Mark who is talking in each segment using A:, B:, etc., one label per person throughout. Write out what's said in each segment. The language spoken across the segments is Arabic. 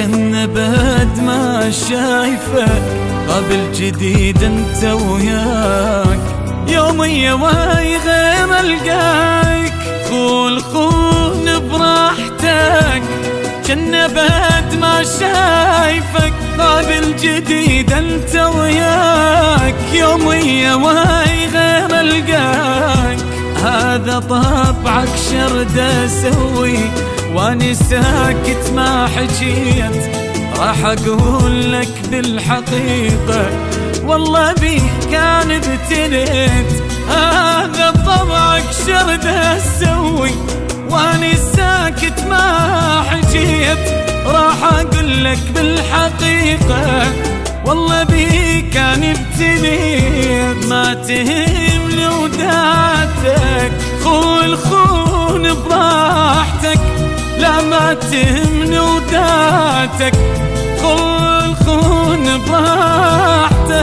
A: كنا بعد ما شايفك قبل جديد انت وياك. يومي واي غيم القايك خول خون براحتك. كنا بعد ما شايفك قابل جديد انت وياك. يومي واي غير ألقاك. هذا طبعك شرد أسوي واني ساكت ما حجيت راح أقول لك بالحقيقة. والله بيه كان ابتليت هذا طبعك شرد أسوي واني ساكت ما حجيت راح أقول لك بالحقيقة. والله بي كان ابتليت ما تهمني وداتك. خون ما تهمني وداتك خون خون براحتك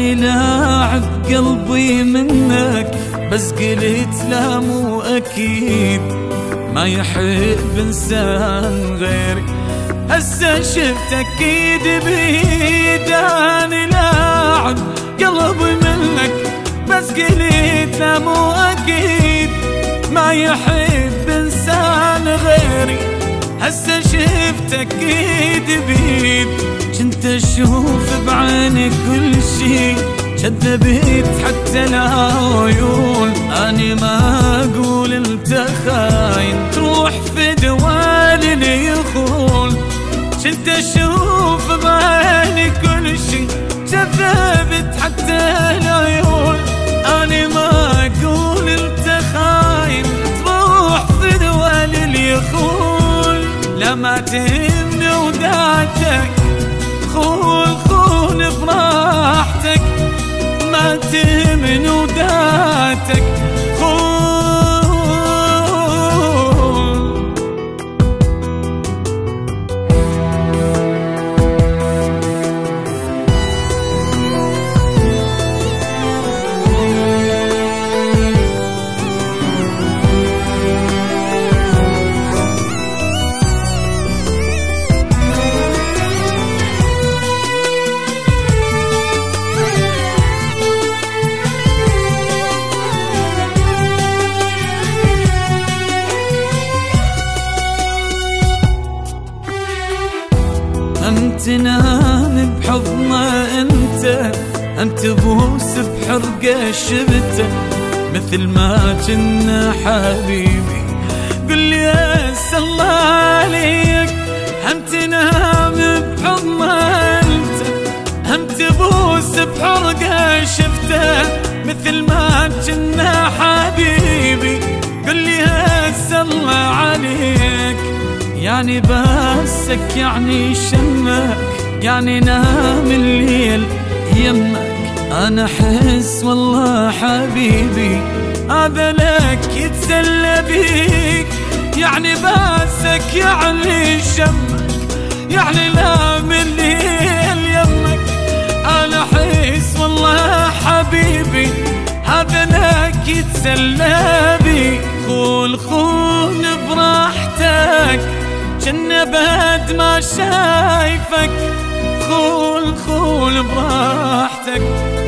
A: اني لاعب قلبي منك بس قلت لا مو أكيد. ما يحب إنسان غيري هسه شفت أكيد بيد اني لاعب قلبي منك بس قلت لا مو أكيد. ما يحب إنسان غيري هسه شفت أكيد بيد. كنت أشوف بعيني كل شي كذبت حتى العيون اني ما أقول أنت خاين تروح في دوال اللي يخون. كنت أشوف بعيني كل شي كذبت حتى العيون اني ما أقول أنت خاين تروح في دوال اللي يخون. لما تهمني وداتك خون خون براحتك ما تهمن وداتك. تنام بحضنه أنت أم تبوس بحرقة شبته مثل ما كنا حبيبي قل لي الله عليك. هم تنام بحضنه أنت هم تبوس بحرقة شفته. مثل ما كنا يعني باسك يعني شمك يعني نام الليل يمك. أنا أحس والله حبيبي هذا لك يتسلى بيك. يعني باسك يعني شمك يعني نام الليل يمك. أنا أحس والله حبيبي هذا لك يتسلى بيك. خول خون براحتك. كنا بعد ما شايفك خول خول براحتك.